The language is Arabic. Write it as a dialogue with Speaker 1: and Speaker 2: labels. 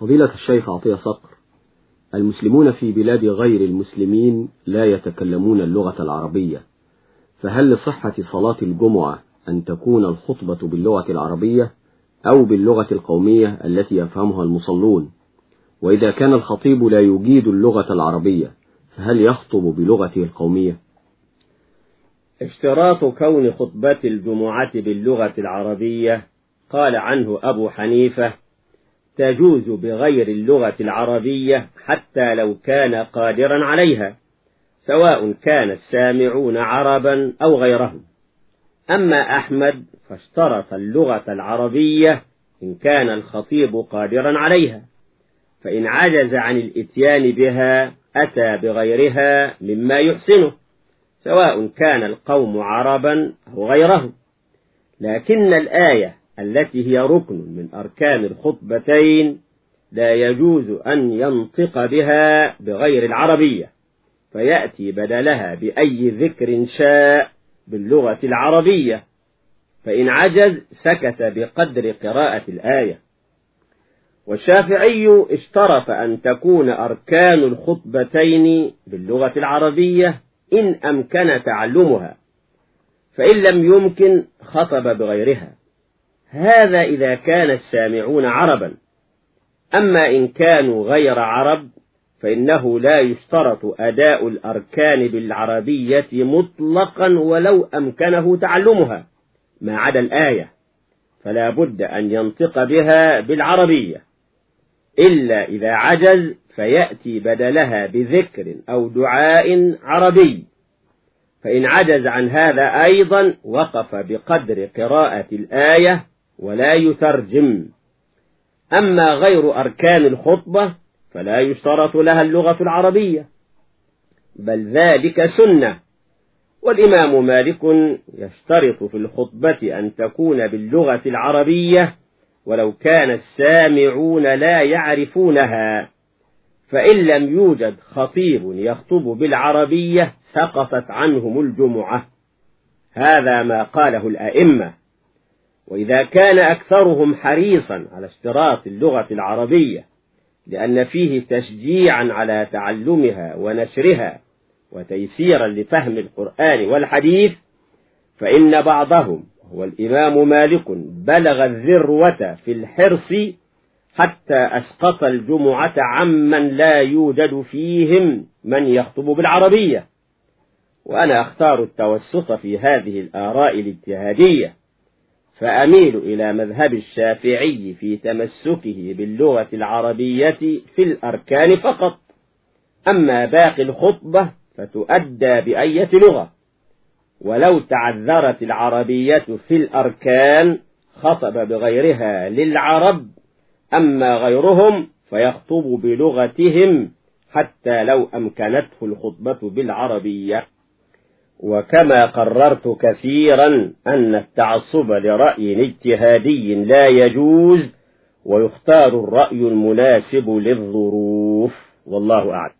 Speaker 1: فضيلة الشيخ عطية صقر المسلمون في بلاد غير المسلمين لا يتكلمون اللغة العربية فهل لصحة صلاة الجمعة أن تكون الخطبة باللغة العربية أو باللغة القومية التي يفهمها المصلون؟ وإذا كان الخطيب لا يجيد اللغة العربية فهل يخطب بلغته القومية؟
Speaker 2: اشتراط كون خطبة الجمعة باللغة العربية قال عنه أبو حنيفة تجوز بغير اللغة العربية حتى لو كان قادرا عليها سواء كان السامعون عربا أو غيرهم. أما أحمد فاشترط اللغة العربية إن كان الخطيب قادرا عليها فإن عجز عن الإتيان بها أتى بغيرها مما يحسنه سواء كان القوم عربا أو غيرهم. لكن الآية التي هي ركن من أركان الخطبتين لا يجوز أن ينطق بها بغير العربية فيأتي بدلها بأي ذكر شاء باللغة العربية فإن عجز سكت بقدر قراءة الآية. والشافعي اشترط أن تكون أركان الخطبتين باللغة العربية إن أمكن تعلمها فإن لم يمكن خطب بغيرها. هذا إذا كان السامعون عربا. أما إن كانوا غير عرب فإنه لا يشترط أداء الأركان بالعربية مطلقا ولو أمكنه تعلمها ما عدا الآية. فلا بد أن ينطق بها بالعربية. إلا إذا عجز فيأتي بدلها بذكر أو دعاء عربي. فإن عجز عن هذا أيضا وقف بقدر قراءة الآية ولا يترجم. أما غير أركان الخطبة فلا يشترط لها اللغة العربية بل ذلك سنة. والإمام مالك يشترط في الخطبة أن تكون باللغة العربية ولو كان السامعون لا يعرفونها. فإن لم يوجد خطيب يخطب بالعربية سقطت عنهم الجمعة. هذا ما قاله الأئمة. وإذا كان أكثرهم حريصا على اشتراط اللغة العربية لأن فيه تشجيعا على تعلمها ونشرها وتيسيرا لفهم القرآن والحديث فإن بعضهم هو الإمام مالك بلغ الذروة في الحرص حتى أسقط الجمعة عمن لا يوجد فيهم من يخطب بالعربية. وأنا أختار التوسط في هذه الآراء الإجتهادية. فأميل إلى مذهب الشافعي في تمسكه باللغة العربية في الأركان فقط. أما باقي الخطبة فتؤدى بأية لغة. ولو تعذرت العربية في الأركان خطب بغيرها للعرب أما غيرهم فيخطب بلغتهم حتى لو أمكنته الخطبة بالعربية. وكما قررت كثيرا أن التعصب لرأي اجتهادي لا يجوز ويختار الرأي المناسب للظروف. والله أعلم.